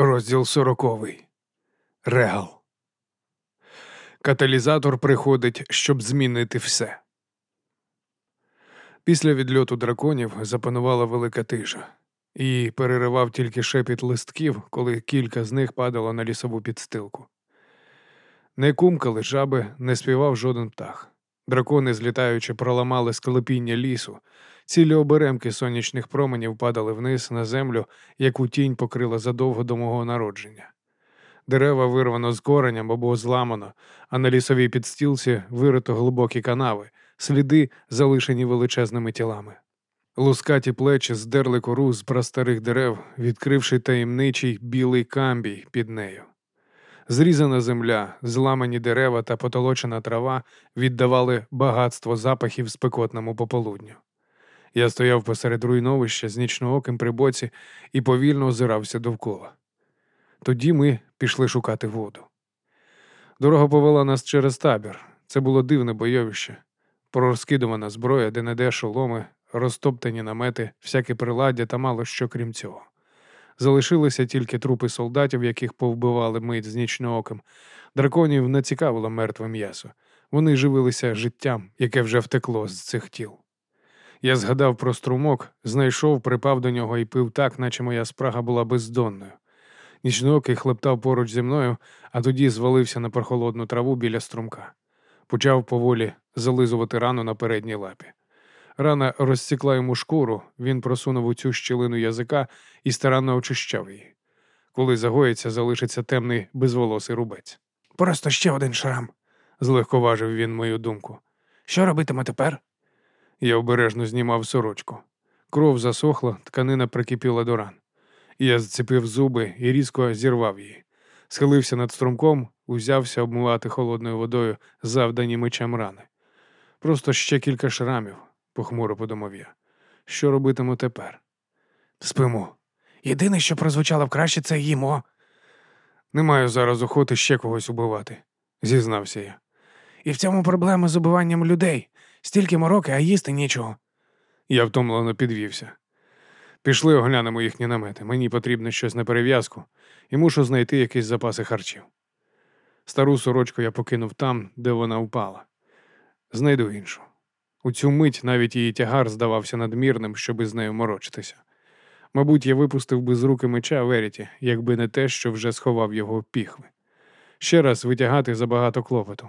Розділ сороковий. Регал. Каталізатор приходить, щоб змінити все. Після відльоту драконів запанувала велика тиша, і переривав тільки шепіт листків, коли кілька з них падало на лісову підстилку. Не кумкали жаби, не співав жоден птах. Дракони, злітаючи, проламали склепіння лісу, цілі оберемки сонячних променів падали вниз на землю, яку тінь покрила задовго до мого народження. Дерева вирвано з кореням або зламано, а на лісовій підстілці вирито глибокі канави, сліди, залишені величезними тілами. Лускаті плечі здерли кору з прастарих дерев, відкривши таємничий білий камбій під нею. Зрізана земля, зламані дерева та потолочена трава віддавали багатство запахів спекотному пополудню. Я стояв посеред руйновища з нічнооким при боці і повільно озирався довкола. Тоді ми пішли шукати воду. Дорога повела нас через табір. Це було дивне бойовище, пророзкидувана зброя, де не де шоломи, розтоптані намети, всяке приладдя та мало що крім цього. Залишилися тільки трупи солдатів, яких повбивали мить з нічнооким. Драконів не цікавило мертве м'ясо. Вони живилися життям, яке вже втекло з цих тіл. Я згадав про струмок, знайшов, припав до нього і пив так, наче моя спрага була бездонною. Нічноокий хлептав поруч зі мною, а тоді звалився на прохолодну траву біля струмка. Почав поволі зализувати рану на передній лапі. Рана розсікла йому шкуру, він просунув у цю щілину язика і старанно очищав її. Коли загоїться, залишиться темний безволосий рубець. Просто ще один шрам, злегковажив він мою думку. Що робитиме тепер? Я обережно знімав сорочку. Кров засохла, тканина прикипіла до ран. Я зцепив зуби і різко зірвав її. Схилився над струмком, узявся обмивати холодною водою завдані мечем рани. Просто ще кілька шрамів, похмуро подумав я. Що робитиму тепер? Спимо. Єдине, що прозвучало в краще, це їмо. Не маю зараз охоти ще когось убивати, зізнався я. І в цьому проблема з убиванням людей. Стільки мороки, а їсти нічого. Я втомлено підвівся. Пішли оглянемо їхні намети. Мені потрібно щось на перев'язку і мушу знайти якісь запаси харчів. Стару сорочку я покинув там, де вона впала. Знайду іншу. У цю мить навіть її тягар здавався надмірним, щоби з нею морочитися. Мабуть, я випустив би з руки меча Веріті, якби не те, що вже сховав його піхви. Ще раз витягати забагато клопоту.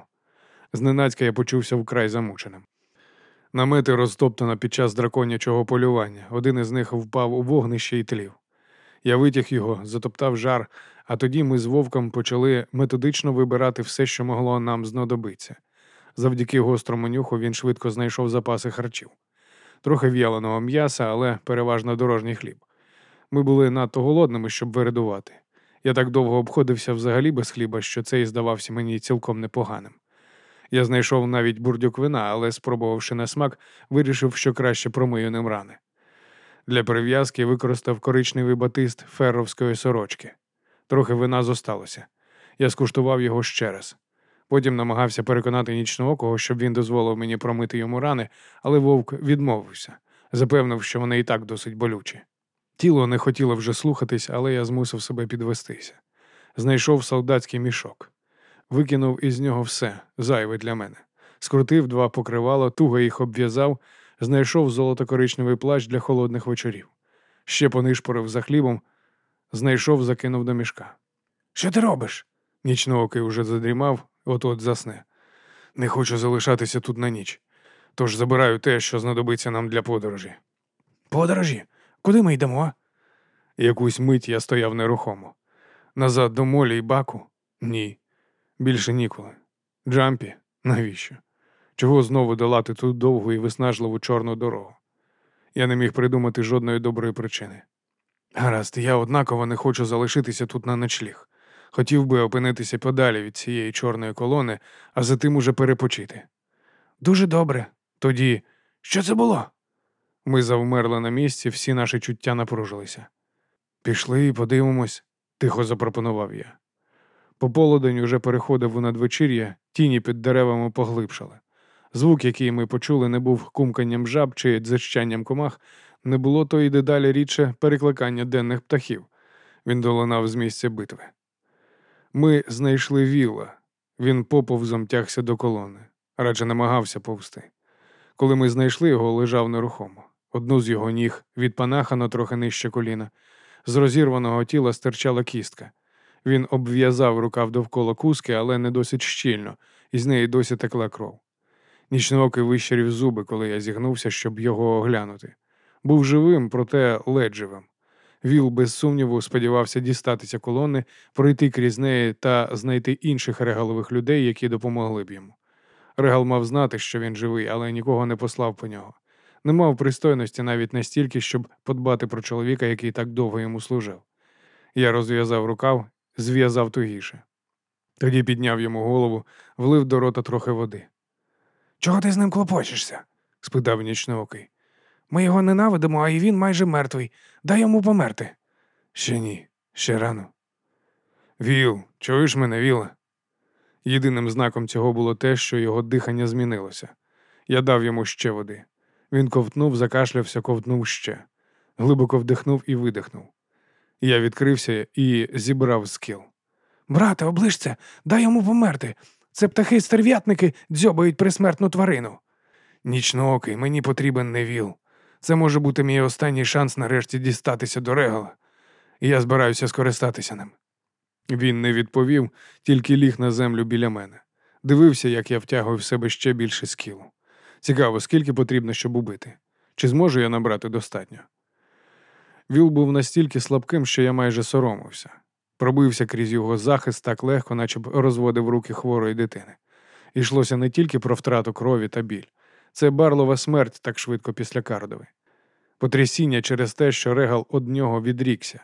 Зненацька я почувся вкрай замученим. Намети розтоптано під час драконячого полювання. Один із них впав у вогнище і тлів. Я витяг його, затоптав жар, а тоді ми з вовком почали методично вибирати все, що могло нам знадобитися. Завдяки гострому нюху він швидко знайшов запаси харчів. Трохи в'яленого м'яса, але переважно дорожній хліб. Ми були надто голодними, щоб виридувати. Я так довго обходився взагалі без хліба, що цей здавався мені цілком непоганим. Я знайшов навіть бурдюк вина, але, спробувавши на смак, вирішив, що краще промию ним рани. Для перев'язки використав коричневий батист ферровської сорочки. Трохи вина зосталося. Я скуштував його ще раз. Потім намагався переконати нічноокого, щоб він дозволив мені промити йому рани, але вовк відмовився, запевнив, що вони і так досить болючі. Тіло не хотіло вже слухатись, але я змусив себе підвестися. Знайшов солдатський мішок викинув із нього все, зайве для мене. Скрутив два покривала, туго їх обв'язав, знайшов золото-коричневий плащ для холодних вечорів. Ще понишпорив за хлібом, знайшов, закинув до мішка. Що ти робиш? Нічноокий уже задрімав, от от засне. Не хочу залишатися тут на ніч. Тож забираю те, що знадобиться нам для подорожі. Подорожі? Куди ми йдемо? Якусь мить я стояв нерухомо. Назад до молі й баку? Ні. Більше ніколи. Джампі, навіщо? Чого знову долати ту довгу і виснажливу чорну дорогу? Я не міг придумати жодної доброї причини. Гаразд, я однаково не хочу залишитися тут на ночліг. Хотів би опинитися подалі від цієї чорної колони, а за тим уже перепочити. Дуже добре. Тоді, що це було? Ми завмерли на місці, всі наші чуття напружилися. Пішли і подивимось, тихо запропонував я. Пополудень уже переходив у надвечір'я, тіні під деревами поглибшали. Звук, який ми почули, не був кумканням жаб чи дзищанням комах, не було то й дедалі рідше перекликання денних птахів. Він долинав з місця битви. Ми знайшли віла. Він поповзом тягся до колони, радше намагався повсти. Коли ми знайшли його, лежав нерухомо. Одну з його ніг відпанахано трохи нижче коліна. З розірваного тіла стирчала кістка. Він обв'язав рукав довкола куски, але не досить щільно, і з неї досі текла кров. Нічноокий вищерів зуби, коли я зігнувся, щоб його оглянути. Був живим, проте ледь живим. Віл, без сумніву, сподівався дістатися колони, пройти крізь неї та знайти інших регалових людей, які допомогли б йому. Регал мав знати, що він живий, але нікого не послав по нього. Не мав пристойності навіть настільки, щоб подбати про чоловіка, який так довго йому служив. Я розв'язав рукав, зв'язав тугіше. Тоді підняв йому голову, влив до рота трохи води. Чого ти з ним клопочешся? спитав нічноокий. Ми його ненавидимо, а і він майже мертвий. Дай йому померти. Ще ні, ще рано. Віл, чуєш мене, Віле? Єдиним знаком цього було те, що його дихання змінилося. Я дав йому ще води. Він ковтнув, закашлявся, ковтнув ще. Глибоко вдихнув і видихнув. Я відкрився і зібрав скіл. Брате, оближся, дай йому померти. Це птахи стерв'ятники дзьобають присмертну тварину. Нічноокий, мені потрібен не віл. Це може бути мій останній шанс нарешті дістатися до регала, і я збираюся скористатися ним. Він не відповів, тільки ліг на землю біля мене. Дивився, як я втягую в себе ще більше скілу. Цікаво, скільки потрібно, щоб убити. Чи зможу я набрати достатньо? Віл був настільки слабким, що я майже соромився. Пробився крізь його захист так легко, наче б розводив руки хворої дитини. Ішлося не тільки про втрату крові та біль. Це барлова смерть так швидко після Кардови. Потрясіння через те, що Регал од нього відрікся.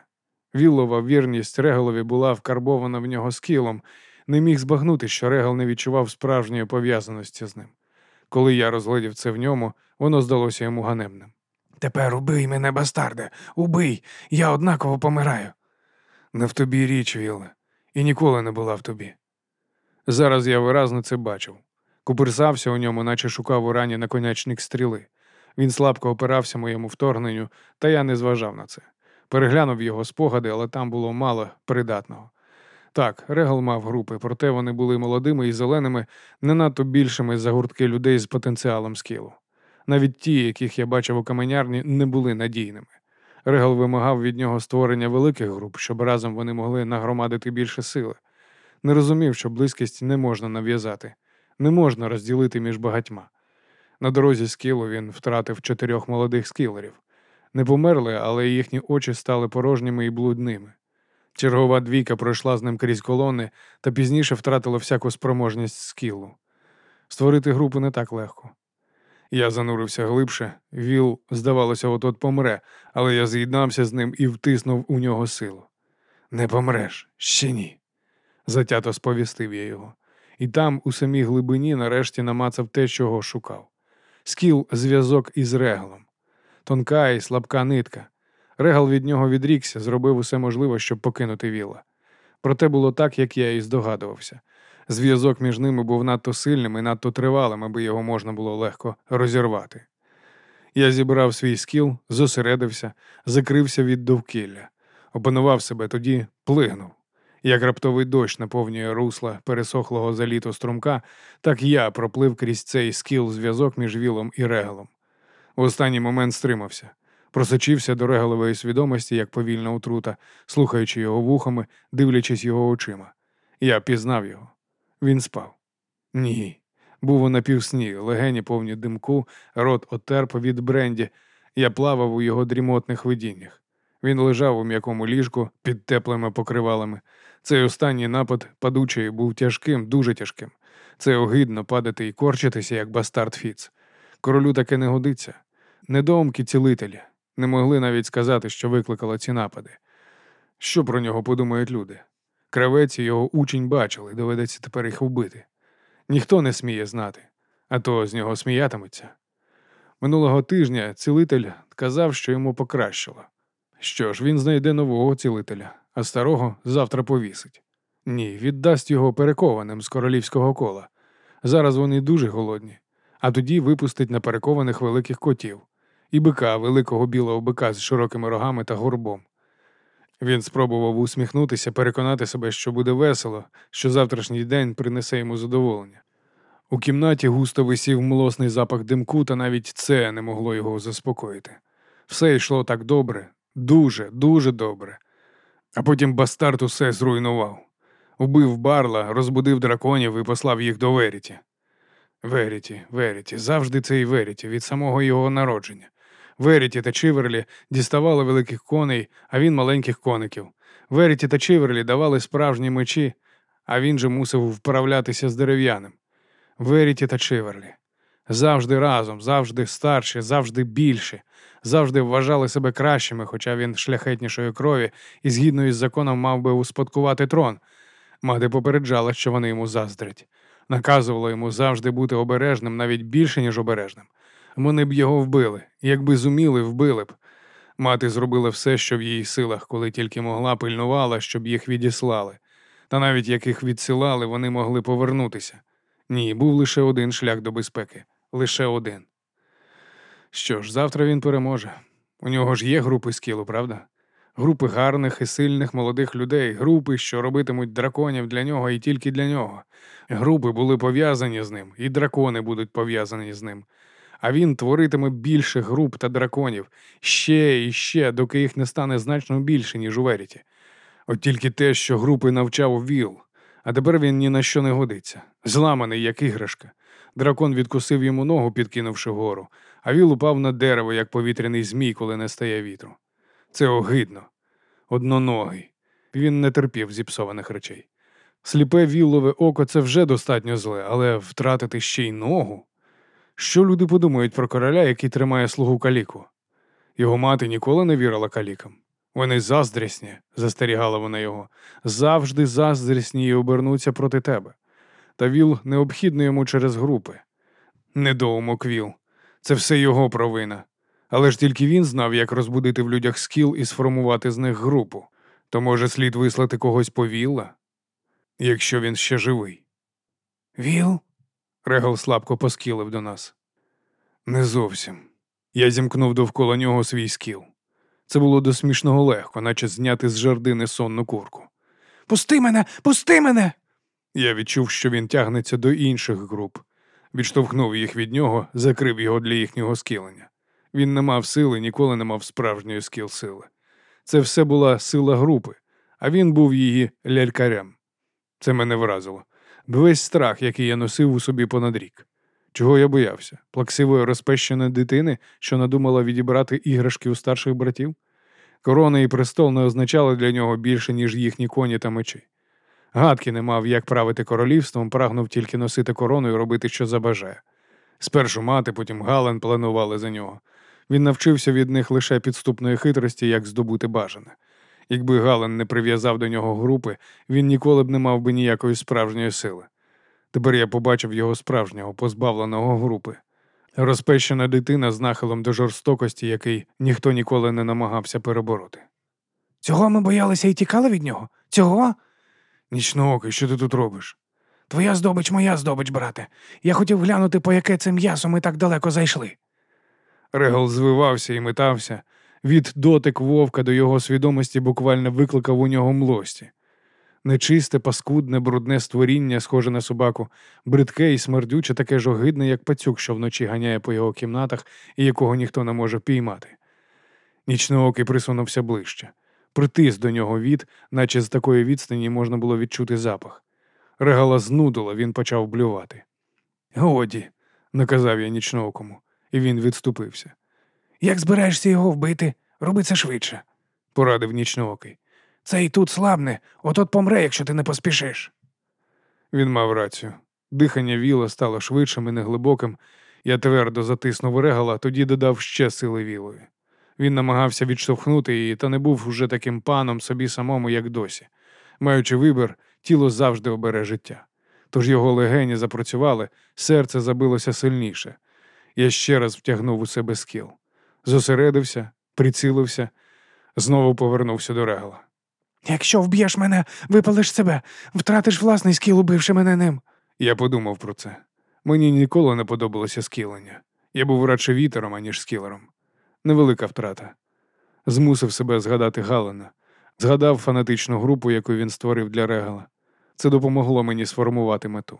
Віллова вірність Регалові була вкарбована в нього скілом, не міг збагнути, що Регал не відчував справжньої пов'язаності з ним. Коли я розглядів це в ньому, воно здалося йому ганебним. Тепер убий мене, бастарде, убий, я однаково помираю. Не в тобі річ, Вілле, і ніколи не була в тобі. Зараз я виразно це бачив. Куперсався у ньому, наче шукав у рані наконечник стріли. Він слабко опирався моєму вторгненню, та я не зважав на це. Переглянув його спогади, але там було мало придатного. Так, Регал мав групи, проте вони були молодими і зеленими, не надто більшими за гуртки людей з потенціалом скілу. Навіть ті, яких я бачив у каменярні, не були надійними. Регал вимагав від нього створення великих груп, щоб разом вони могли нагромадити більше сили. Не розумів, що близькість не можна нав'язати, не можна розділити між багатьма. На дорозі скілу він втратив чотирьох молодих скілерів. Не померли, але їхні очі стали порожніми і блудними. Чергова двійка пройшла з ним крізь колони та пізніше втратила всяку спроможність скілу. Створити групу не так легко. Я занурився глибше, Віл, здавалося, от от помре, але я з'єднався з ним і втиснув у нього силу. Не помреш, ще ні. Затято сповістив я його. І там, у самій глибині, нарешті намацав те, чого шукав. Скіл зв'язок із регалом. Тонка і слабка нитка. Регал від нього відрікся, зробив усе можливе, щоб покинути віла. Проте було так, як я і здогадувався. Зв'язок між ними був надто сильним і надто тривалим, аби його можна було легко розірвати. Я зібрав свій скіл, зосередився, закрився від довкілля, опанував себе тоді, плигнув. Як раптовий дощ наповнює русла пересохлого за літо струмка, так я проплив крізь цей скіл зв'язок між вілом і регалом. В останній момент стримався, просочився до регалової свідомості, як повільна отрута, слухаючи його вухами, дивлячись його очима. Я пізнав його. Він спав. Ні. Був у напівсні, легені повні димку, рот отерп від бренді. Я плавав у його дрімотних видіннях. Він лежав у м'якому ліжку під теплими покривалами. Цей останній напад падучий був тяжким, дуже тяжким. Це огидно падати і корчитися, як бастард Фіц. Королю таке не годиться. Недоумки цілителі не могли навіть сказати, що викликало ці напади. Що про нього подумають люди? Кравець і його учень бачили, доведеться тепер їх вбити. Ніхто не сміє знати, а то з нього сміятиметься. Минулого тижня цілитель казав, що йому покращило. Що ж, він знайде нового цілителя, а старого завтра повісить. Ні, віддасть його перекованим з королівського кола. Зараз вони дуже голодні, а тоді випустить на перекованих великих котів і бика, великого білого бика з широкими рогами та горбом. Він спробував усміхнутися, переконати себе, що буде весело, що завтрашній день принесе йому задоволення. У кімнаті густо висів млосний запах димку, та навіть це не могло його заспокоїти. Все йшло так добре, дуже, дуже добре. А потім бастард усе зруйнував. Убив барла, розбудив драконів і послав їх до Веріті. Веріті, Веріті, завжди цей Веріті, від самого його народження. Веріті та Чиверлі діставали великих коней, а він маленьких коників. Веріті та Чиверлі давали справжні мечі, а він же мусив вправлятися з дерев'яним. Веріті та Чиверлі. Завжди разом, завжди старші, завжди більші, завжди вважали себе кращими, хоча він шляхетнішої крові і згідно із законом мав би успадкувати трон. Мати попереджала, що вони йому заздрять. Наказувала йому завжди бути обережним, навіть більше, ніж обережним. Вони б його вбили, якби зуміли, вбили б. Мати зробила все, що в її силах, коли тільки могла, пильнувала, щоб їх відіслали. Та навіть як їх відсилали, вони могли повернутися. Ні, був лише один шлях до безпеки. Лише один. Що ж, завтра він переможе. У нього ж є групи скілу, правда? Групи гарних і сильних молодих людей, групи, що робитимуть драконів для нього і тільки для нього. Групи були пов'язані з ним, і дракони будуть пов'язані з ним. А він творитиме більше груп та драконів ще і ще, доки їх не стане значно більше, ніж у Веріті. От тільки те, що групи навчав Віл, а тепер він ні на що не годиться. Зламаний, як іграшка. Дракон відкусив йому ногу, підкинувши вгору, а Віл упав на дерево, як повітряний змій, коли не стає вітру. Це огидно. Одноногий. Він не терпів зіпсованих речей. Сліпе віллове око це вже достатньо зле, але втратити ще й ногу. Що люди подумають про короля, який тримає слугу каліку? Його мати ніколи не вірила калікам. Вони заздрісні, застерігала вона його, завжди заздрісні і обернуться проти тебе. Та віл необхідно йому через групи. Недоумок віл. Це все його провина. Але ж тільки він знав, як розбудити в людях скіл і сформувати з них групу. То може слід вислати когось по вілла, якщо він ще живий. Віл? Регал слабко поскілив до нас. Не зовсім. Я зімкнув довкола нього свій скіл. Це було до смішного легко, наче зняти з жердини сонну курку. Пусти мене, пусти мене. Я відчув, що він тягнеться до інших груп, відштовхнув їх від нього, закрив його для їхнього скілення. Він не мав сили, ніколи не мав справжньої скіл сили. Це все була сила групи, а він був її лялькарем. Це мене вразило. Весь страх, який я носив у собі понад рік. Чого я боявся? Плаксивої розпещеної дитини, що надумала відібрати іграшки у старших братів? Корона і престол не означали для нього більше, ніж їхні коні та мечі. Гадки не мав, як правити королівством, прагнув тільки носити корону і робити, що забажає. Спершу мати, потім Гален планували за нього. Він навчився від них лише підступної хитрості, як здобути бажане. Якби Гален не прив'язав до нього групи, він ніколи б не мав би ніякої справжньої сили. Тепер я побачив його справжнього, позбавленого групи. Розпещена дитина з нахилом до жорстокості, який ніхто ніколи не намагався перебороти. Цього ми боялися і тікали від нього? Цього? Нічноокий, що ти тут робиш? Твоя здобич, моя здобич, брате. Я хотів глянути, по яке це м'ясо ми так далеко зайшли. Регал звивався і метався. Від дотик вовка до його свідомості буквально викликав у нього млості. Нечисте, паскудне, брудне створіння, схоже на собаку, бридке і смердюче, таке ж огидне, як пацюк, що вночі ганяє по його кімнатах і якого ніхто не може піймати. Нічноокий присунувся ближче. Притис до нього від, наче з такої відстані можна було відчути запах. Регала знудило, він почав блювати. Годі, наказав я нічноокому, і він відступився. Як збираєшся його вбити, роби це швидше, Порадив нічноокий. Цей тут слабне, от-от помре, якщо ти не поспішиш. Він мав рацію. Дихання віла стало швидшим і неглибоким. Я твердо затиснув регала, тоді додав ще сили вілої. Він намагався відштовхнути її, та не був уже таким паном собі самому, як досі. Маючи вибір, тіло завжди обере життя. Тож його легені запрацювали, серце забилося сильніше. Я ще раз втягнув у себе скіл. Зосередився, прицілився, знову повернувся до регала. Якщо вб'єш мене, випалиш себе, втратиш власний скіл, убивши мене ним. Я подумав про це. Мені ніколи не подобалося скілення. Я був радше вітером, аніж скілером. Невелика втрата. Змусив себе згадати Галена. Згадав фанатичну групу, яку він створив для Регала. Це допомогло мені сформувати мету.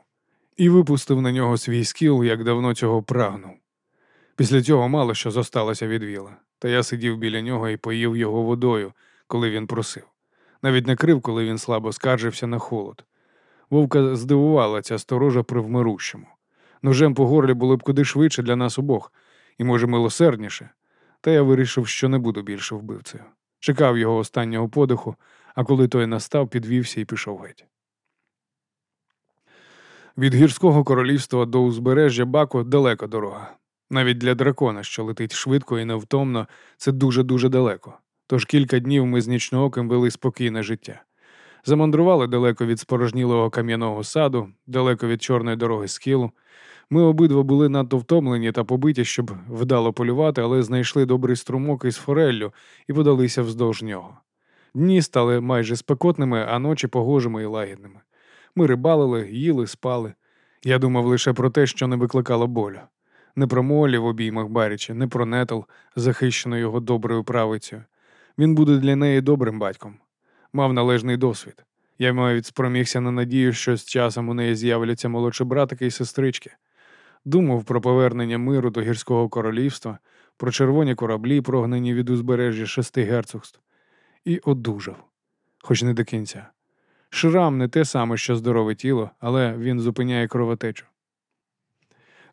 І випустив на нього свій скіл, як давно цього прагнув. Після цього мало що зосталося від віла, та я сидів біля нього і поїв його водою, коли він просив. Навіть накрив, коли він слабо скаржився на холод. Вовка здивувала ця сторожа при вмирущому. Ножем по горлі було б куди швидше для нас обох, і, може, милосердніше, та я вирішив, що не буду більше вбивцею. Чекав його останнього подиху, а коли той настав, підвівся і пішов геть. Від гірського королівства до узбережжя Баку далека дорога. Навіть для дракона, що летить швидко і невтомно, це дуже-дуже далеко. Тож кілька днів ми з нічнооким вели спокійне життя. Замандрували далеко від спорожнілого кам'яного саду, далеко від чорної дороги скілу. Ми обидва були надто втомлені та побиті, щоб вдало полювати, але знайшли добрий струмок із фореллю і подалися вздовж нього. Дні стали майже спекотними, а ночі погожими і лагідними. Ми рибалили, їли, спали. Я думав лише про те, що не викликало болю. Не про молі в обіймах Баріча, не про нетл, захищену його доброю правицею. Він буде для неї добрим батьком. Мав належний досвід. Я навіть спромігся на надію, що з часом у неї з'являться молодші братики і сестрички. Думав про повернення миру до гірського королівства, про червоні кораблі, прогнані від узбережжя шести герцогств, і одужав, хоч не до кінця. Шрам не те саме, що здорове тіло, але він зупиняє кровотечу.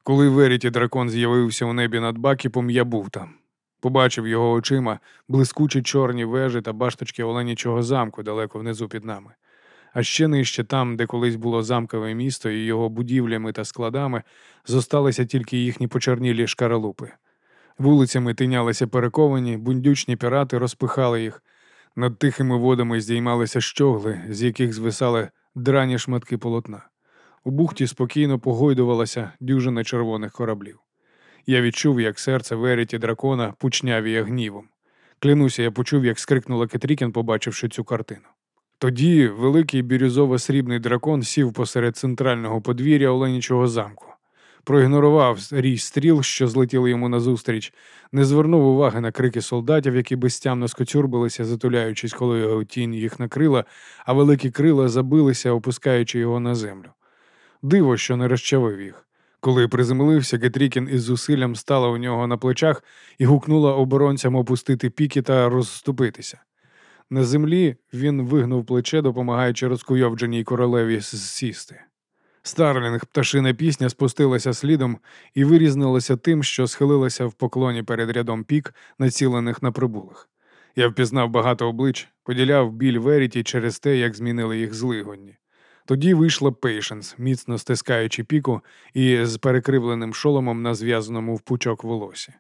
Коли Веріті дракон з'явився у небі над Бакіпом, я був там. Побачив його очима блискучі чорні вежі та башточки Оленічого замку далеко внизу під нами. А ще нижче там, де колись було замкове місто і його будівлями та складами, зосталися тільки їхні почернілі шкаралупи. Вулицями тинялися перековані, бундючні пірати розпихали їх. Над тихими водами здіймалися щогли, з яких звисали драні шматки полотна. У бухті спокійно погойдувалася дюжина червоних кораблів. Я відчув, як серце Веріті дракона пучнявіє гнівом. Клянуся, я почув, як скрикнула Кетрікін, побачивши цю картину. Тоді великий бірюзово-срібний дракон сів посеред центрального подвір'я Оленічого замку, проігнорував рій стріл, що злетіли йому назустріч, не звернув уваги на крики солдатів, які безтямно скоцюрбилися, затуляючись, коли його тінь їх накрила, а великі крила забилися, опускаючи його на землю. Диво, що не розчавив їх. Коли приземлився, Гетрікін із зусиллям стала у нього на плечах і гукнула оборонцям опустити піки та розступитися. На землі він вигнув плече, допомагаючи розкуйовдженій королеві сісти. Старлінг, пташина пісня, спустилася слідом і вирізнилася тим, що схилилася в поклоні перед рядом пік, націлених на прибулих. Я впізнав багато облич, поділяв біль Веріті через те, як змінили їх злигодні. Тоді вийшла Пейшенс, міцно стискаючи піку і з перекривленим шоломом на зв'язаному в пучок волосі.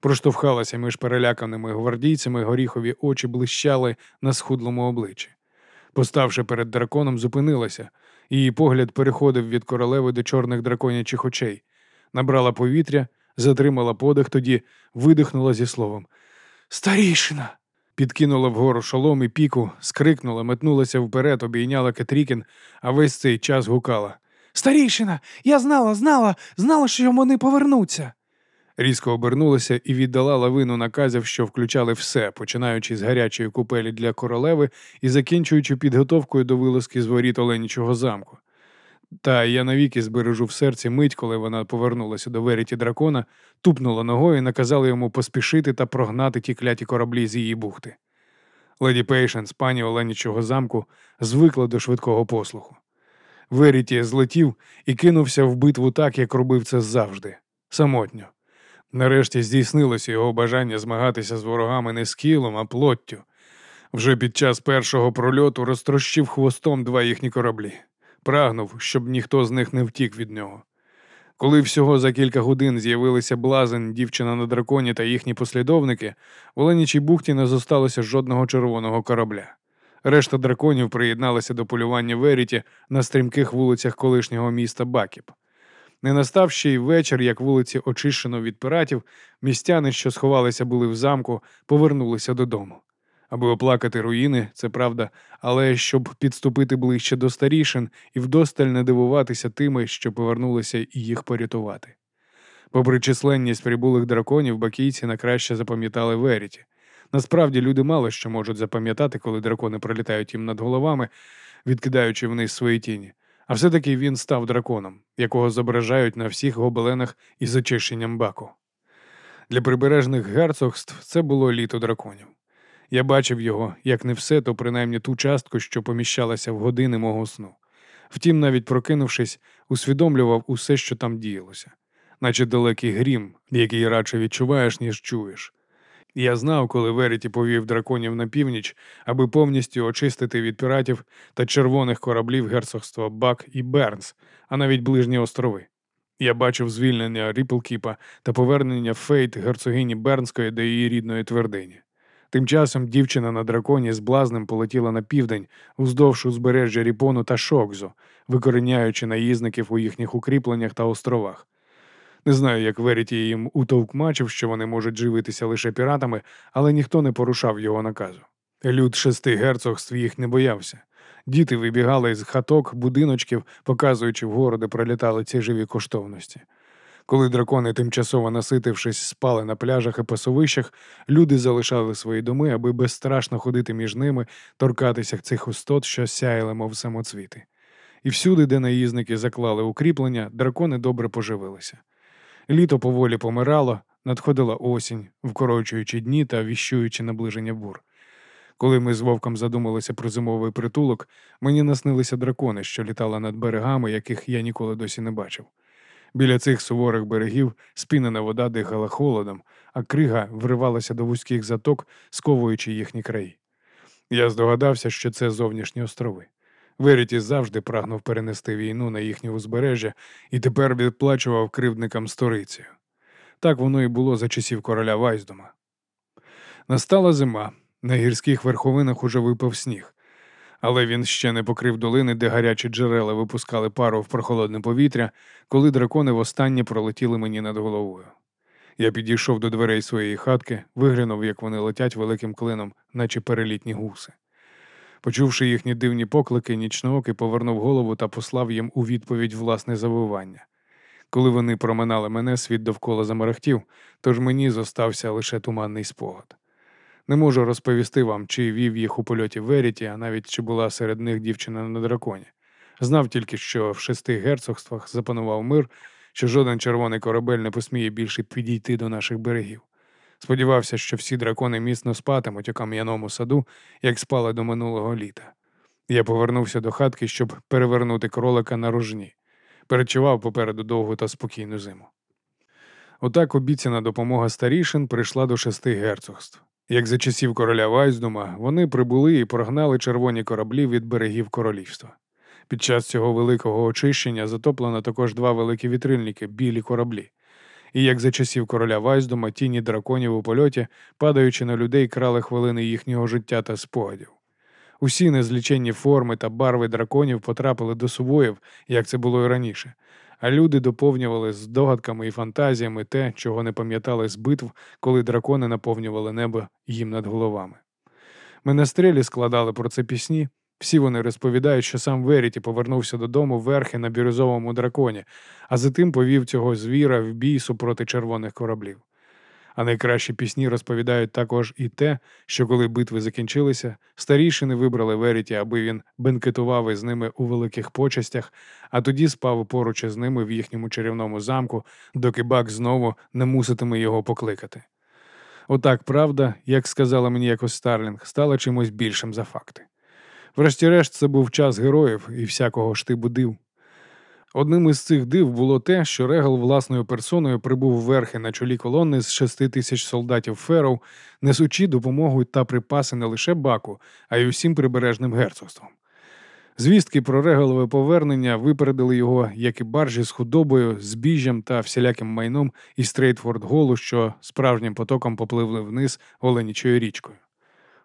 Проштовхалася між переляканими гвардійцями, горіхові очі блищали на схудлому обличчі. Поставши перед драконом, зупинилася, її погляд переходив від королеви до чорних драконячих очей, набрала повітря, затримала подих, тоді видихнула зі словом Старішина. Підкинула вгору шолом і піку, скрикнула, метнулася вперед, обійняла Кетрікін, а весь цей час гукала. Старішина, я знала, знала, знала, що вони повернуться. Різко обернулася і віддала лавину наказів, що включали все, починаючи з гарячої купелі для королеви і закінчуючи підготовкою до вилазки з воріт Оленічого замку. Та я навіки збережу в серці мить, коли вона повернулася до веріті дракона, тупнула ногою і наказала йому поспішити та прогнати ті кляті кораблі з її бухти. Леді Пейшенс, пані Оленічого замку, звикла до швидкого послуху. Веріті злетів і кинувся в битву так, як робив це завжди, самотньо. Нарешті здійснилося його бажання змагатися з ворогами не скілом, а плоттю. Вже під час першого прольоту розтрощив хвостом два їхні кораблі, прагнув, щоб ніхто з них не втік від нього. Коли всього за кілька годин з'явилися блазен, дівчина на драконі та їхні послідовники, в Оленічій бухті не зосталося жодного червоного корабля. Решта драконів приєдналася до полювання Веріті на стрімких вулицях колишнього міста Бакіп. Не настав ще й вечір, як вулиці очищено від пиратів, містяни, що сховалися були в замку, повернулися додому. Аби оплакати руїни, це правда, але щоб підступити ближче до старішин і вдосталь не дивуватися тими, що повернулися і їх порятувати. Попри численність прибулих драконів, бакійці на краще запам'ятали Веріті. Насправді люди мало що можуть запам'ятати, коли дракони пролітають їм над головами, відкидаючи вниз свої тіні. А все-таки він став драконом, якого зображають на всіх гобеленах із очищенням баку. Для прибережних герцогств це було літо драконів. Я бачив його, як не все, то принаймні ту частку, що поміщалася в години мого сну. Втім, навіть прокинувшись, усвідомлював усе, що там діялося, наче далекий грім, який радше відчуваєш, ніж чуєш. Я знав, коли Веріті повів драконів на північ, аби повністю очистити від піратів та червоних кораблів герцогства Бак і Бернс, а навіть ближні острови. Я бачив звільнення Ріплкіпа та повернення Фейт герцогині Бернської до її рідної твердині. Тим часом дівчина на драконі з блазнем полетіла на південь уздовж узбережжя Ріпону та Шокзу, викореняючи наїзників у їхніх укріпленнях та островах. Не знаю, як Веріті їм утовкмачив, що вони можуть живитися лише піратами, але ніхто не порушав його наказу. Люд шести герцогств їх не боявся. Діти вибігали з хаток, будиночків, показуючи вгору, де пролітали ці живі коштовності. Коли дракони, тимчасово наситившись, спали на пляжах і пасовищах, люди залишали свої доми, аби безстрашно ходити між ними, торкатися цих устот, що сяяли, мов самоцвіти. І всюди, де наїзники заклали укріплення, дракони добре поживилися. Літо поволі помирало, надходила осінь, вкорочуючи дні та віщуючи наближення бур. Коли ми з вовком задумалися про зимовий притулок, мені наснилися дракони, що літали над берегами, яких я ніколи досі не бачив. Біля цих суворих берегів спінена вода дихала холодом, а крига вривалася до вузьких заток, сковуючи їхні краї. Я здогадався, що це зовнішні острови. Веріті завжди прагнув перенести війну на їхнє узбережжя і тепер відплачував кривдникам сторицею. Так воно і було за часів короля Вайздома. Настала зима, на гірських верховинах уже випав сніг, але він ще не покрив долини, де гарячі джерела випускали пару в прохолодне повітря, коли дракони востаннє пролетіли мені над головою. Я підійшов до дверей своєї хатки, виглянув, як вони летять великим клином, наче перелітні гуси. Почувши їхні дивні поклики, нічноокий повернув голову та послав їм у відповідь власне завивання. Коли вони проминали мене, світ довкола замерехтів, тож мені зостався лише туманний спогад. Не можу розповісти вам, чи вів їх у польоті Веріті, а навіть чи була серед них дівчина на драконі. Знав тільки, що в шести герцогствах запанував мир, що жоден червоний корабель не посміє більше підійти до наших берегів. Сподівався, що всі дракони міцно спатимуть у кам'яному саду, як спали до минулого літа. Я повернувся до хатки, щоб перевернути кролика на рожні. Перечував попереду довгу та спокійну зиму. Отак обіцяна допомога старішин прийшла до шести герцогств. Як за часів короля Вайздума, вони прибули і прогнали червоні кораблі від берегів королівства. Під час цього великого очищення затоплено також два великі вітрильники, білі кораблі. І як за часів короля Вайздума, тіні драконів у польоті, падаючи на людей, крали хвилини їхнього життя та спогадів. Усі незліченні форми та барви драконів потрапили до сувоїв, як це було і раніше, а люди доповнювали здогадками і фантазіями те, чого не пам'ятали з битв, коли дракони наповнювали небо їм над головами. Менестрелі складали про це пісні. Всі вони розповідають, що сам Веріті повернувся додому верхи на бірюзовому драконі, а затим повів цього звіра в бій супроти червоних кораблів. А найкращі пісні розповідають також і те, що коли битви закінчилися, старішини вибрали Веріті, аби він бенкетував із ними у великих почестях, а тоді спав поруч із ними в їхньому чарівному замку, доки бак знову не муситиме його покликати. Отак правда, як сказала мені якось Старлінг, стала чимось більшим за факти. Врешті-решт, це був час героїв і всякого штибу див. Одним із цих див було те, що Регал власною персоною прибув верхи на чолі колони з шести тисяч солдатів Феров, несучи допомогу та припаси не лише баку, а й усім прибережним герцогством. Звістки про регалове повернення випередили його, як і баржі з худобою, збіжжям та всіляким майном із Стрейтфорд Голу, що справжнім потоком попливли вниз Оленічою річкою.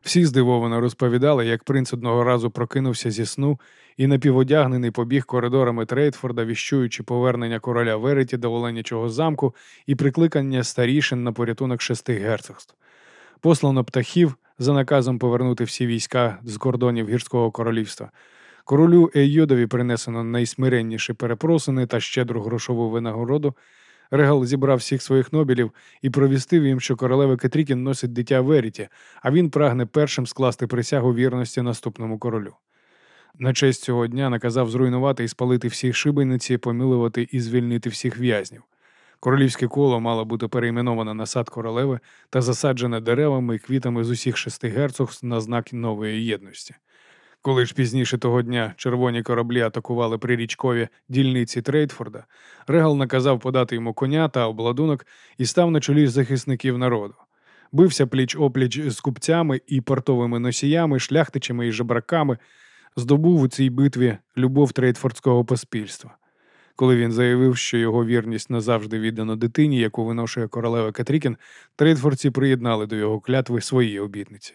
Всі здивовано розповідали, як принц одного разу прокинувся зі сну і напіводягнений побіг коридорами Трейтфорда, віщуючи повернення короля Вереті до Оленячого замку і прикликання старішин на порятунок шести герцогств. Послано птахів за наказом повернути всі війська з кордонів гірського королівства. Королю Еййодові принесено найсмиренніші перепросини та щедру грошову винагороду. Регал зібрав всіх своїх нобілів і провістив їм, що королева Кетрікін носить дитя Веріті, а він прагне першим скласти присягу вірності наступному королю. На честь цього дня наказав зруйнувати і спалити всі шибениці, помилувати і звільнити всіх в'язнів. Королівське коло мало бути перейменоване на сад королеви та засаджене деревами і квітами з усіх шести герцогств на знак нової єдності. Коли ж пізніше того дня червоні кораблі атакували прирічкові дільниці Трейдфорда, Регал наказав подати йому коня та обладунок і став на чолі захисників народу. Бився пліч опліч з купцями і портовими носіями, шляхтичами і жебраками, здобув у цій битві любов трейдфордського поспільства. Коли він заявив, що його вірність назавжди віддана дитині, яку виношує королева Катрікін, трейдфордці приєднали до його клятви свої обітниці.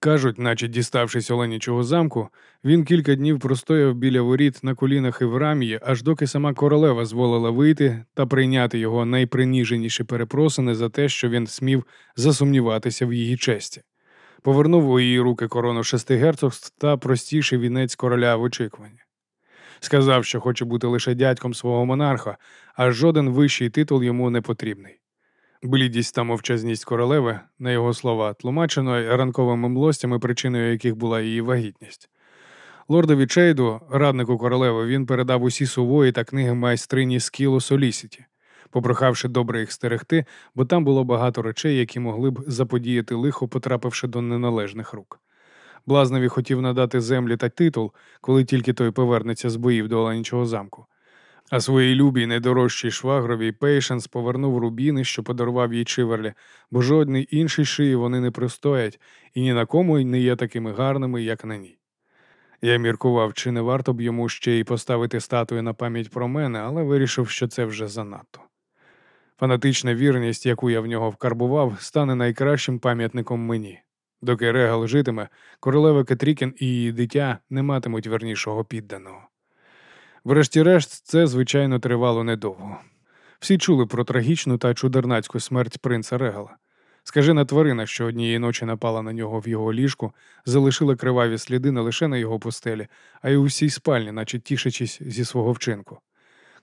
Кажуть, наче діставшись Оленічого замку, він кілька днів простояв біля воріт на колінах і в рам'ї, аж доки сама королева зволила вийти та прийняти його найприніженіші перепросини за те, що він смів засумніватися в її честі. Повернув у її руки корону шести герцогств та простіший вінець короля в очікуванні. Сказав, що хоче бути лише дядьком свого монарха, а жоден вищий титул йому не потрібний. Блідість та мовчазність королеви, на його слова, тлумачено ранковими млостями, причиною яких була її вагітність. Лордові Чейду, раднику королеви, він передав усі сувої та книги майстрині Скілу Солісіті, попрохавши добре їх стерегти, бо там було багато речей, які могли б заподіяти лихо, потрапивши до неналежних рук. Блазневі хотів надати землі та титул, коли тільки той повернеться з боїв до Оленічого замку. А своїй любій найдорожчій швагровій Пейшенс повернув рубіни, що подарував їй Чиверлі, бо жодний інший шиї вони не пристоять і ні на кому не є такими гарними, як на ній. Я міркував, чи не варто б йому ще й поставити статую на пам'ять про мене, але вирішив, що це вже занадто. Фанатична вірність, яку я в нього вкарбував, стане найкращим пам'ятником мені. Доки Регал житиме, королева Кетрікін і її дитя не матимуть вернішого підданого. Врешті-решт, це, звичайно, тривало недовго. Всі чули про трагічну та чудернацьку смерть принца Регала. Скажена тварина, що однієї ночі напала на нього в його ліжку, залишила криваві сліди не лише на його постелі, а й у всій спальні, наче тішачись зі свого вчинку.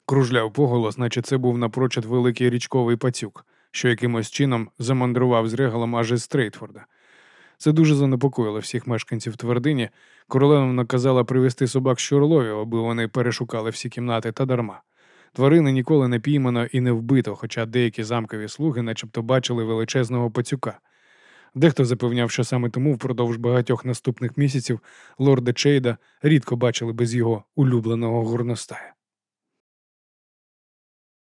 Кружляв поголос, наче це був напрочуд великий річковий пацюк, що якимось чином замандрував з регалом аж із Стрейтфорда. Це дуже занепокоїло всіх мешканців твердині. Королева наказала привезти собак Щурловів, аби вони перешукали всі кімнати та дарма. Тварини ніколи не піймано і не вбито, хоча деякі замкові слуги начебто бачили величезного пацюка. Дехто запевняв, що саме тому впродовж багатьох наступних місяців лорда Чейда рідко бачили без його улюбленого горностая.